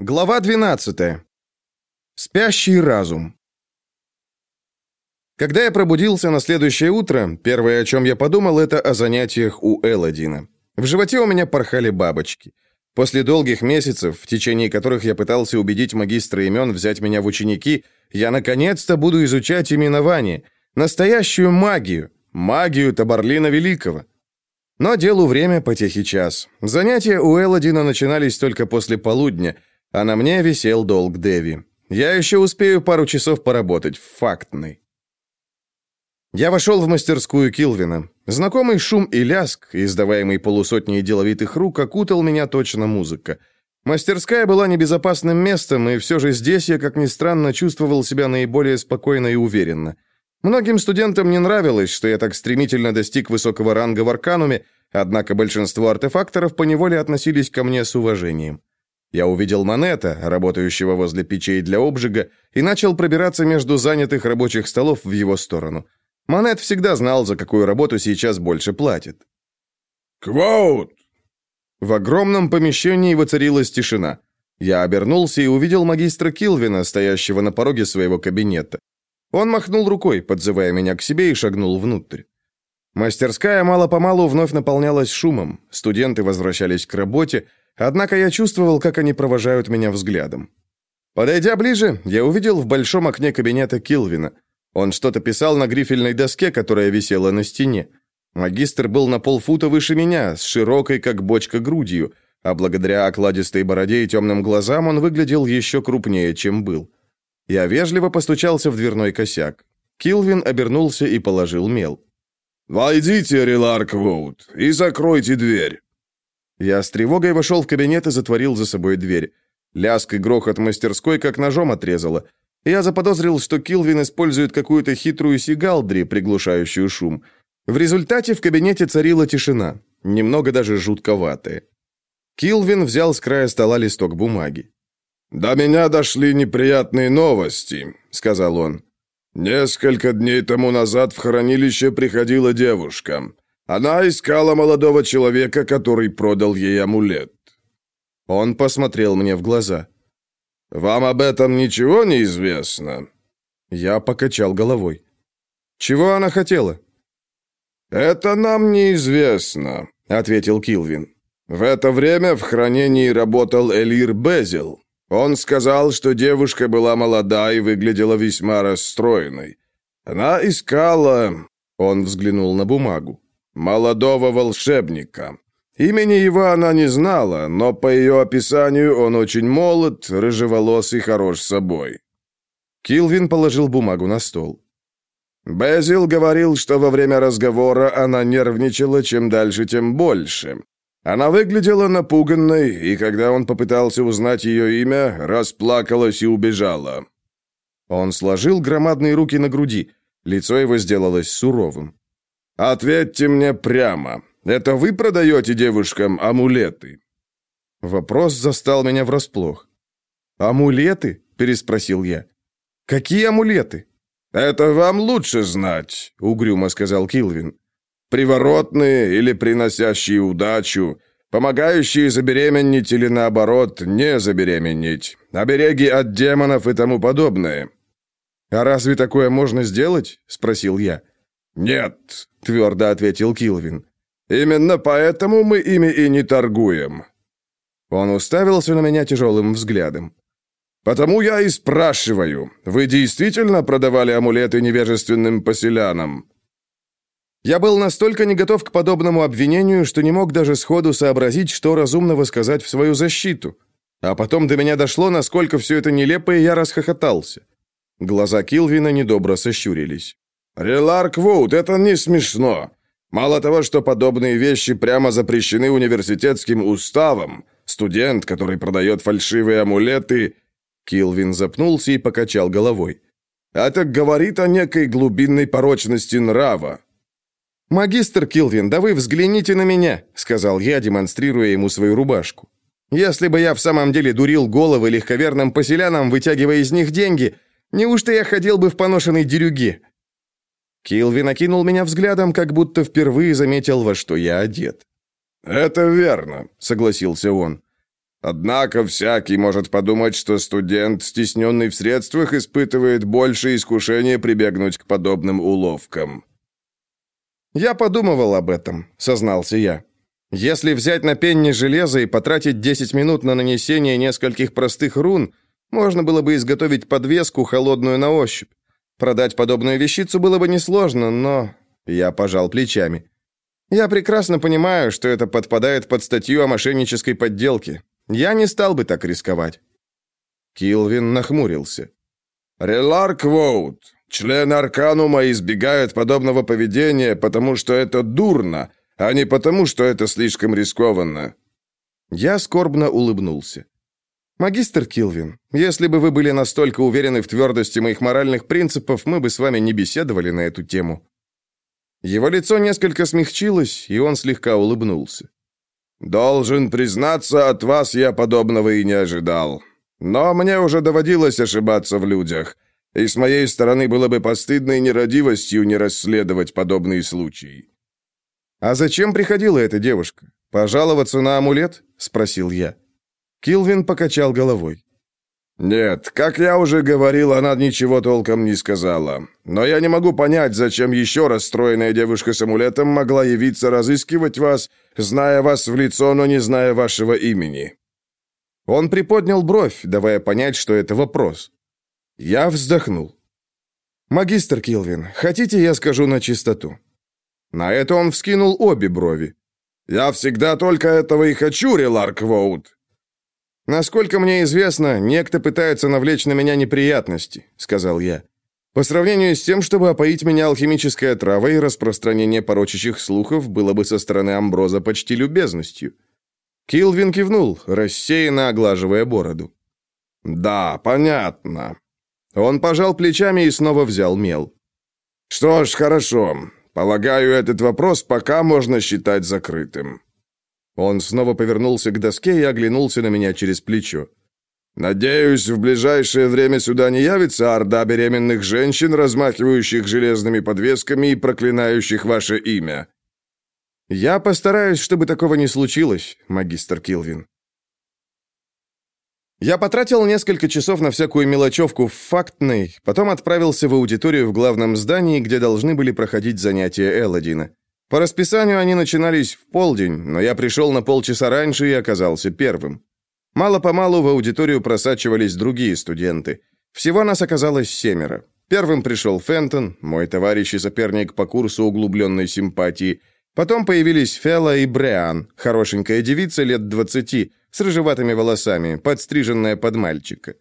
Глава 12. Спящий разум. Когда я пробудился на следующее утро, первое, о чем я подумал, это о занятиях у Элодина. В животе у меня порхали бабочки. После долгих месяцев, в течение которых я пытался убедить магистра имен взять меня в ученики, я наконец-то буду изучать именование, настоящую магию, магию Табарлина Великого. Но делу время, потехи час. Занятия у Элодина начинались только после полудня – а на мне висел долг Деви. Я еще успею пару часов поработать, фактный. Я вошел в мастерскую Килвина. Знакомый шум и ляск, издаваемый полусотней деловитых рук, окутал меня точно музыка. Мастерская была небезопасным местом, и все же здесь я, как ни странно, чувствовал себя наиболее спокойно и уверенно. Многим студентам не нравилось, что я так стремительно достиг высокого ранга в Аркануме, однако большинство артефакторов поневоле относились ко мне с уважением. Я увидел Монета, работающего возле печей для обжига, и начал пробираться между занятых рабочих столов в его сторону. Монет всегда знал, за какую работу сейчас больше платит. «Квоут!» В огромном помещении воцарилась тишина. Я обернулся и увидел магистра Килвина, стоящего на пороге своего кабинета. Он махнул рукой, подзывая меня к себе, и шагнул внутрь. Мастерская мало-помалу вновь наполнялась шумом. Студенты возвращались к работе, Однако я чувствовал, как они провожают меня взглядом. Подойдя ближе, я увидел в большом окне кабинета Килвина. Он что-то писал на грифельной доске, которая висела на стене. Магистр был на полфута выше меня, с широкой, как бочка, грудью, а благодаря окладистой бороде и темным глазам он выглядел еще крупнее, чем был. Я вежливо постучался в дверной косяк. Килвин обернулся и положил мел. «Войдите, Реларк Воут, и закройте дверь». Я с тревогой вошел в кабинет и затворил за собой дверь. Лязг и грохот мастерской как ножом отрезало. Я заподозрил, что Килвин использует какую-то хитрую сигалдри, приглушающую шум. В результате в кабинете царила тишина, немного даже жутковатая. Килвин взял с края стола листок бумаги. «До меня дошли неприятные новости», — сказал он. «Несколько дней тому назад в хранилище приходила девушка. Она искала молодого человека, который продал ей амулет. Он посмотрел мне в глаза. «Вам об этом ничего не известно?» Я покачал головой. «Чего она хотела?» «Это нам неизвестно», — ответил Килвин. «В это время в хранении работал Элир Безил. Он сказал, что девушка была молода и выглядела весьма расстроенной. Она искала...» Он взглянул на бумагу молодого волшебника. Имени его она не знала, но по ее описанию он очень молод, рыжеволос и хорош собой. Килвин положил бумагу на стол. Безил говорил, что во время разговора она нервничала, чем дальше, тем больше. Она выглядела напуганной, и когда он попытался узнать ее имя, расплакалась и убежала. Он сложил громадные руки на груди, лицо его сделалось суровым. «Ответьте мне прямо. Это вы продаете девушкам амулеты?» Вопрос застал меня врасплох. «Амулеты?» – переспросил я. «Какие амулеты?» «Это вам лучше знать», – угрюмо сказал Килвин. «Приворотные или приносящие удачу, помогающие забеременеть или, наоборот, не забеременеть, обереги от демонов и тому подобное». «А разве такое можно сделать?» – спросил я. «Нет», — твердо ответил Килвин. «Именно поэтому мы ими и не торгуем». Он уставился на меня тяжелым взглядом. «Потому я и спрашиваю, вы действительно продавали амулеты невежественным поселянам?» Я был настолько не готов к подобному обвинению, что не мог даже сходу сообразить, что разумного сказать в свою защиту. А потом до меня дошло, насколько все это нелепо, и я расхохотался. Глаза Килвина недобро сощурились. «Реларк Вуд, это не смешно. Мало того, что подобные вещи прямо запрещены университетским уставом, студент, который продает фальшивые амулеты...» Килвин запнулся и покачал головой. «Это говорит о некой глубинной порочности нрава». «Магистр Килвин, да вы взгляните на меня», — сказал я, демонстрируя ему свою рубашку. «Если бы я в самом деле дурил головы легковерным поселянам, вытягивая из них деньги, неужто я ходил бы в поношенной дерюге?» Килвин окинул меня взглядом, как будто впервые заметил, во что я одет. «Это верно», — согласился он. Однако всякий может подумать, что студент, стесненный в средствах, испытывает больше искушения прибегнуть к подобным уловкам. «Я подумывал об этом», — сознался я. «Если взять на пенни железо и потратить 10 минут на нанесение нескольких простых рун, можно было бы изготовить подвеску, холодную на ощупь. Продать подобную вещицу было бы несложно, но...» Я пожал плечами. «Я прекрасно понимаю, что это подпадает под статью о мошеннической подделке. Я не стал бы так рисковать. Килвин нахмурился. Релар Квоут, член Арканума избегает подобного поведения, потому что это дурно, а не потому, что это слишком рискованно. Я скорбно улыбнулся. «Магистр Килвин, если бы вы были настолько уверены в твердости моих моральных принципов, мы бы с вами не беседовали на эту тему». Его лицо несколько смягчилось, и он слегка улыбнулся. «Должен признаться, от вас я подобного и не ожидал. Но мне уже доводилось ошибаться в людях, и с моей стороны было бы постыдной нерадивостью не расследовать подобные случаи». «А зачем приходила эта девушка? Пожаловаться на амулет?» — спросил я. Килвин покачал головой. «Нет, как я уже говорил, она ничего толком не сказала. Но я не могу понять, зачем еще расстроенная девушка с амулетом могла явиться разыскивать вас, зная вас в лицо, но не зная вашего имени». Он приподнял бровь, давая понять, что это вопрос. Я вздохнул. «Магистр Килвин, хотите, я скажу на чистоту?» На это он вскинул обе брови. «Я всегда только этого и хочу, Реларк Воут. «Насколько мне известно, некто пытается навлечь на меня неприятности», — сказал я. «По сравнению с тем, чтобы опоить меня алхимической отравой, распространение порочащих слухов было бы со стороны Амброза почти любезностью». Килвин кивнул, рассеянно оглаживая бороду. «Да, понятно». Он пожал плечами и снова взял мел. «Что ж, хорошо. Полагаю, этот вопрос пока можно считать закрытым». Он снова повернулся к доске и оглянулся на меня через плечо. «Надеюсь, в ближайшее время сюда не явится орда беременных женщин, размахивающих железными подвесками и проклинающих ваше имя». «Я постараюсь, чтобы такого не случилось, магистр Килвин». Я потратил несколько часов на всякую мелочевку в фактной, потом отправился в аудиторию в главном здании, где должны были проходить занятия Элладина. По расписанию они начинались в полдень, но я пришел на полчаса раньше и оказался первым. Мало-помалу в аудиторию просачивались другие студенты. Всего нас оказалось семеро. Первым пришел Фентон, мой товарищ и соперник по курсу углубленной симпатии. Потом появились Фелла и Бреан, хорошенькая девица лет двадцати, с рыжеватыми волосами, подстриженная под мальчика.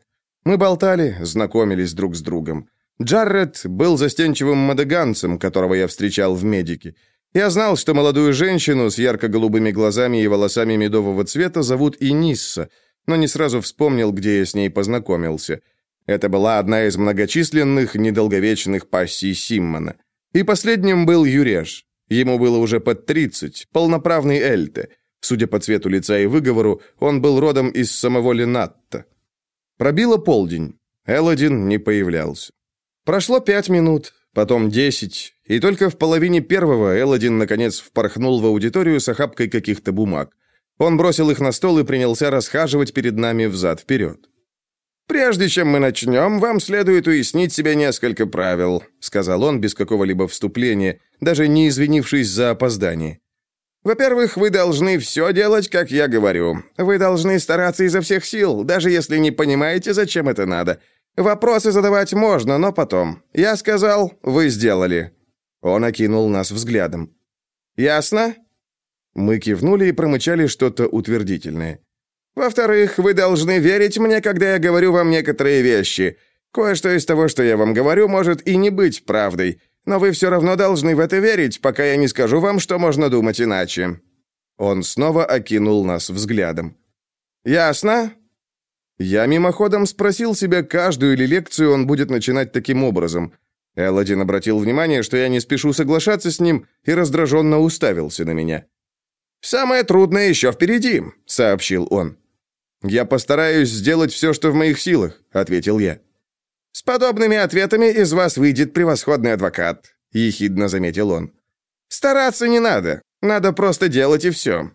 Мы болтали, знакомились друг с другом. Джаррет был застенчивым мадаганцем, которого я встречал в медике. Я знал, что молодую женщину с ярко-голубыми глазами и волосами медового цвета зовут Инисса, но не сразу вспомнил, где я с ней познакомился. Это была одна из многочисленных недолговечных пассий Симмона. И последним был Юреш. Ему было уже под 30, полноправный Эльте. Судя по цвету лица и выговору, он был родом из самого Ленатта. Пробило полдень. Элодин не появлялся. Прошло пять минут, потом десять, и только в половине первого Элодин наконец впорхнул в аудиторию с охапкой каких-то бумаг. Он бросил их на стол и принялся расхаживать перед нами взад-вперед. «Прежде чем мы начнем, вам следует уяснить себе несколько правил», сказал он без какого-либо вступления, даже не извинившись за опоздание. «Во-первых, вы должны все делать, как я говорю. Вы должны стараться изо всех сил, даже если не понимаете, зачем это надо. Вопросы задавать можно, но потом. Я сказал, вы сделали». Он окинул нас взглядом. «Ясно?» Мы кивнули и промычали что-то утвердительное. «Во-вторых, вы должны верить мне, когда я говорю вам некоторые вещи. Кое-что из того, что я вам говорю, может и не быть правдой, но вы все равно должны в это верить, пока я не скажу вам, что можно думать иначе». Он снова окинул нас взглядом. «Ясно?» Я мимоходом спросил себя, каждую ли лекцию он будет начинать таким образом. Элладин обратил внимание, что я не спешу соглашаться с ним, и раздраженно уставился на меня. «Самое трудное еще впереди», — сообщил он. «Я постараюсь сделать все, что в моих силах», — ответил я. «С подобными ответами из вас выйдет превосходный адвокат», — ехидно заметил он. «Стараться не надо, надо просто делать и все».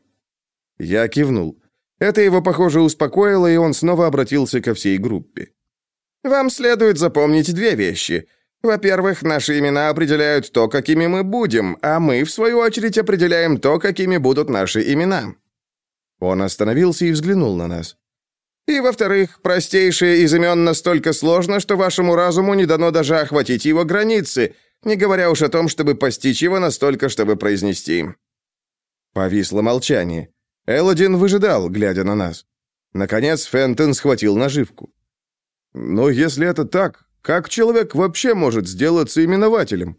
Я кивнул. Это его, похоже, успокоило, и он снова обратился ко всей группе. «Вам следует запомнить две вещи. Во-первых, наши имена определяют то, какими мы будем, а мы, в свою очередь, определяем то, какими будут наши имена». Он остановился и взглянул на нас. «И, во-вторых, простейшее из имен настолько сложно, что вашему разуму не дано даже охватить его границы, не говоря уж о том, чтобы постичь его настолько, чтобы произнести». Повисло молчание. Элодин выжидал, глядя на нас. Наконец Фентон схватил наживку. «Но если это так, как человек вообще может сделаться именователем?»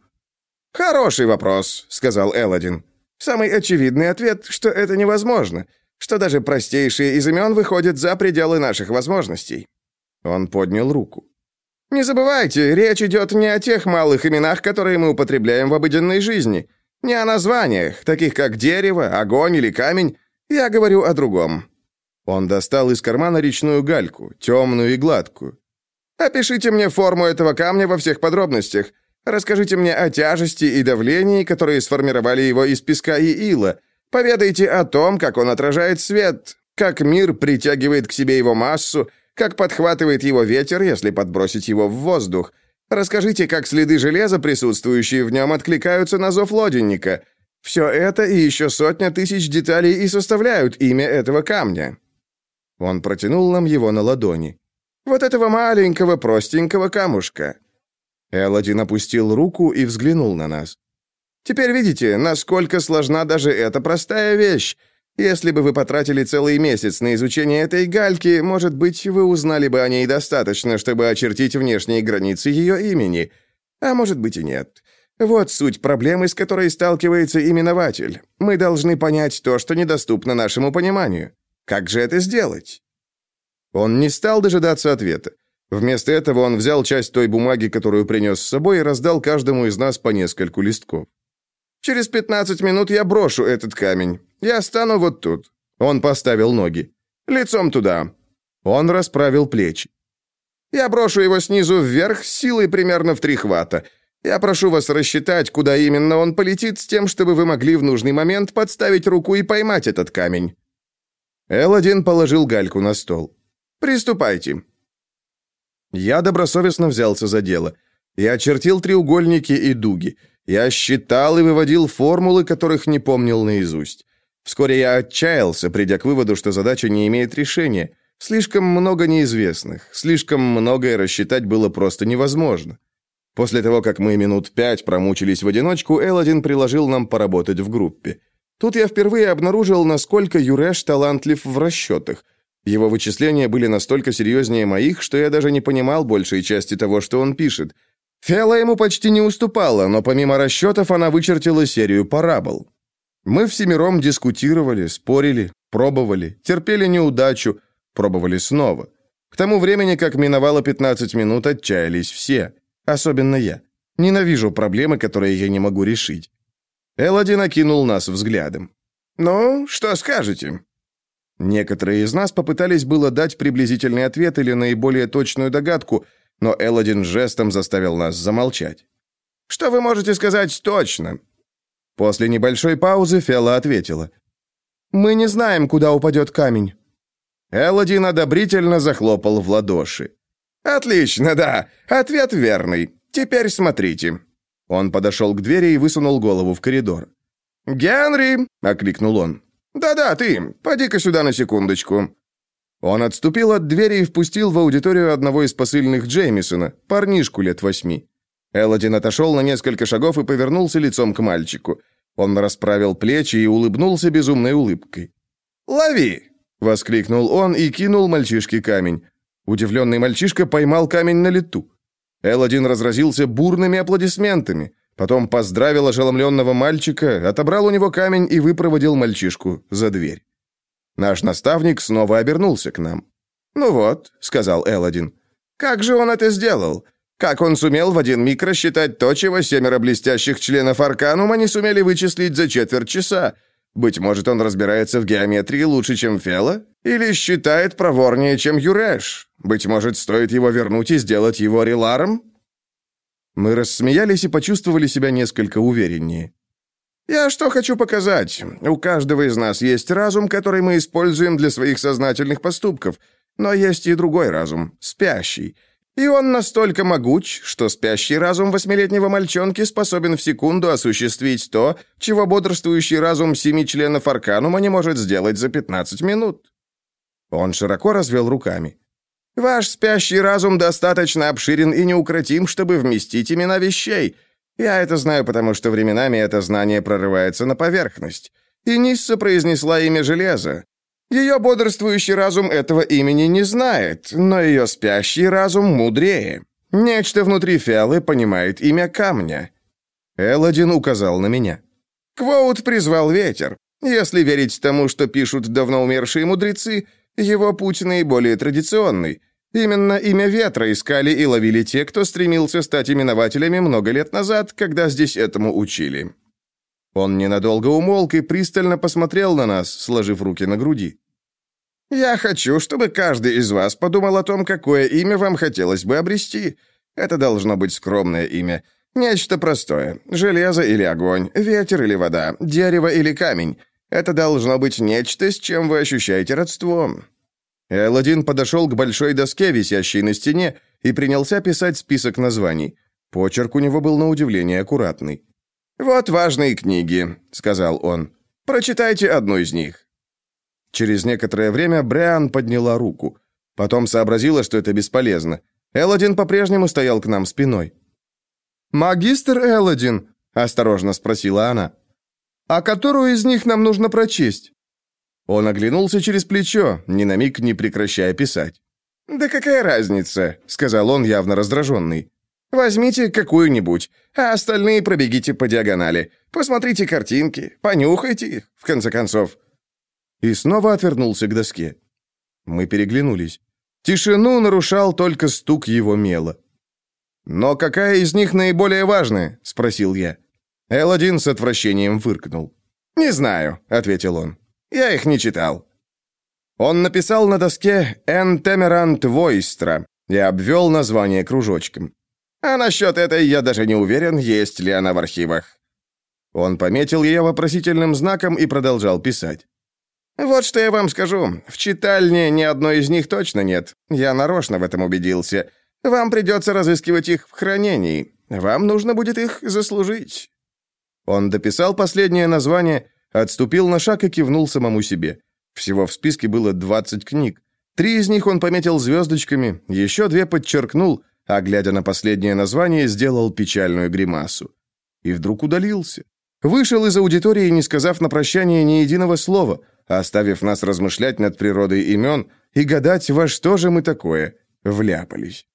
«Хороший вопрос», — сказал Элодин. «Самый очевидный ответ, что это невозможно, что даже простейшие из имен выходят за пределы наших возможностей». Он поднял руку. «Не забывайте, речь идет не о тех малых именах, которые мы употребляем в обыденной жизни, не о названиях, таких как дерево, огонь или камень, я говорю о другом». Он достал из кармана речную гальку, темную и гладкую. «Опишите мне форму этого камня во всех подробностях. Расскажите мне о тяжести и давлении, которые сформировали его из песка и ила. Поведайте о том, как он отражает свет, как мир притягивает к себе его массу, как подхватывает его ветер, если подбросить его в воздух. Расскажите, как следы железа, присутствующие в нем, откликаются на зов лоденника, все это и еще сотня тысяч деталей и составляют имя этого камня». Он протянул нам его на ладони. «Вот этого маленького простенького камушка». Элодин опустил руку и взглянул на нас. «Теперь видите, насколько сложна даже эта простая вещь. Если бы вы потратили целый месяц на изучение этой гальки, может быть, вы узнали бы о ней достаточно, чтобы очертить внешние границы ее имени. А может быть и нет. Вот суть проблемы, с которой сталкивается именователь. Мы должны понять то, что недоступно нашему пониманию. Как же это сделать? Он не стал дожидаться ответа. Вместо этого он взял часть той бумаги, которую принес с собой, и раздал каждому из нас по нескольку листков. «Через 15 минут я брошу этот камень. Я стану вот тут». Он поставил ноги. «Лицом туда». Он расправил плечи. «Я брошу его снизу вверх с силой примерно в три хвата. Я прошу вас рассчитать, куда именно он полетит, с тем, чтобы вы могли в нужный момент подставить руку и поймать этот камень». Элодин положил гальку на стол. «Приступайте». Я добросовестно взялся за дело. Я очертил треугольники и дуги. Я считал и выводил формулы, которых не помнил наизусть. Вскоре я отчаялся, придя к выводу, что задача не имеет решения. Слишком много неизвестных, слишком многое рассчитать было просто невозможно. После того, как мы минут пять промучились в одиночку, Элодин приложил нам поработать в группе. Тут я впервые обнаружил, насколько Юреш талантлив в расчетах. Его вычисления были настолько серьезнее моих, что я даже не понимал большей части того, что он пишет. Фиала ему почти не уступала, но помимо расчетов она вычертила серию парабол. Мы всемиром дискутировали, спорили, пробовали, терпели неудачу, пробовали снова. К тому времени, как миновало 15 минут, отчаялись все. Особенно я. Ненавижу проблемы, которые я не могу решить. Элодин окинул нас взглядом. «Ну, что скажете?» Некоторые из нас попытались было дать приблизительный ответ или наиболее точную догадку, но Элодин жестом заставил нас замолчать. «Что вы можете сказать точно?» После небольшой паузы Фела ответила. «Мы не знаем, куда упадет камень». Элодин одобрительно захлопал в ладоши. «Отлично, да. Ответ верный. Теперь смотрите». Он подошел к двери и высунул голову в коридор. «Генри!» — окликнул он. «Да-да, ты. Поди-ка сюда на секундочку». Он отступил от двери и впустил в аудиторию одного из посыльных Джеймисона, парнишку лет восьми. Элодин отошел на несколько шагов и повернулся лицом к мальчику. Он расправил плечи и улыбнулся безумной улыбкой. «Лови!» — воскликнул он и кинул мальчишке камень. Удивленный мальчишка поймал камень на лету. Элодин разразился бурными аплодисментами, потом поздравил ошеломленного мальчика, отобрал у него камень и выпроводил мальчишку за дверь. Наш наставник снова обернулся к нам. «Ну вот», — сказал Элодин, — «как же он это сделал? Как он сумел в один миг рассчитать то, чего семеро блестящих членов Арканума не сумели вычислить за четверть часа? Быть может, он разбирается в геометрии лучше, чем Фела? Или считает проворнее, чем Юреш? Быть может, стоит его вернуть и сделать его реларом?» Мы рассмеялись и почувствовали себя несколько увереннее. Я что хочу показать? У каждого из нас есть разум, который мы используем для своих сознательных поступков, но есть и другой разум, спящий. И он настолько могуч, что спящий разум восьмилетнего мальчонки способен в секунду осуществить то, чего бодрствующий разум семи членов Арканума не может сделать за 15 минут. Он широко развел руками. Ваш спящий разум достаточно обширен и неукротим, чтобы вместить имена вещей. Я это знаю, потому что временами это знание прорывается на поверхность. И Нисса произнесла имя железа. Ее бодрствующий разум этого имени не знает, но ее спящий разум мудрее. Нечто внутри Фиалы понимает имя камня. Элодин указал на меня. Квоут призвал ветер. Если верить тому, что пишут давно умершие мудрецы, его путь наиболее традиционный. Именно имя ветра искали и ловили те, кто стремился стать именователями много лет назад, когда здесь этому учили. Он ненадолго умолк и пристально посмотрел на нас, сложив руки на груди. «Я хочу, чтобы каждый из вас подумал о том, какое имя вам хотелось бы обрести. Это должно быть скромное имя. Нечто простое. Железо или огонь, ветер или вода, дерево или камень. Это должно быть нечто, с чем вы ощущаете родство». Элодин подошел к большой доске, висящей на стене, и принялся писать список названий. Почерк у него был на удивление аккуратный. «Вот важные книги», — сказал он. «Прочитайте одну из них». Через некоторое время Бриан подняла руку. Потом сообразила, что это бесполезно. Элодин по-прежнему стоял к нам спиной. «Магистр Элодин», — осторожно спросила она, — «а которую из них нам нужно прочесть?» Он оглянулся через плечо, ни на миг не прекращая писать. «Да какая разница?» — сказал он, явно раздраженный. Возьмите какую-нибудь, а остальные пробегите по диагонали. Посмотрите картинки, понюхайте их, в конце концов». И снова отвернулся к доске. Мы переглянулись. Тишину нарушал только стук его мела. «Но какая из них наиболее важная?» — спросил я. Элодин с отвращением фыркнул. «Не знаю», — ответил он. «Я их не читал». Он написал на доске «Эн Темерант Войстра» и обвел название кружочком. А насчет этой я даже не уверен, есть ли она в архивах». Он пометил ее вопросительным знаком и продолжал писать. «Вот что я вам скажу. В читальне ни одной из них точно нет. Я нарочно в этом убедился. Вам придется разыскивать их в хранении. Вам нужно будет их заслужить». Он дописал последнее название, отступил на шаг и кивнул самому себе. Всего в списке было 20 книг. Три из них он пометил звездочками, еще две подчеркнул, а, глядя на последнее название, сделал печальную гримасу. И вдруг удалился. Вышел из аудитории, не сказав на прощание ни единого слова, оставив нас размышлять над природой имен и гадать, во что же мы такое вляпались.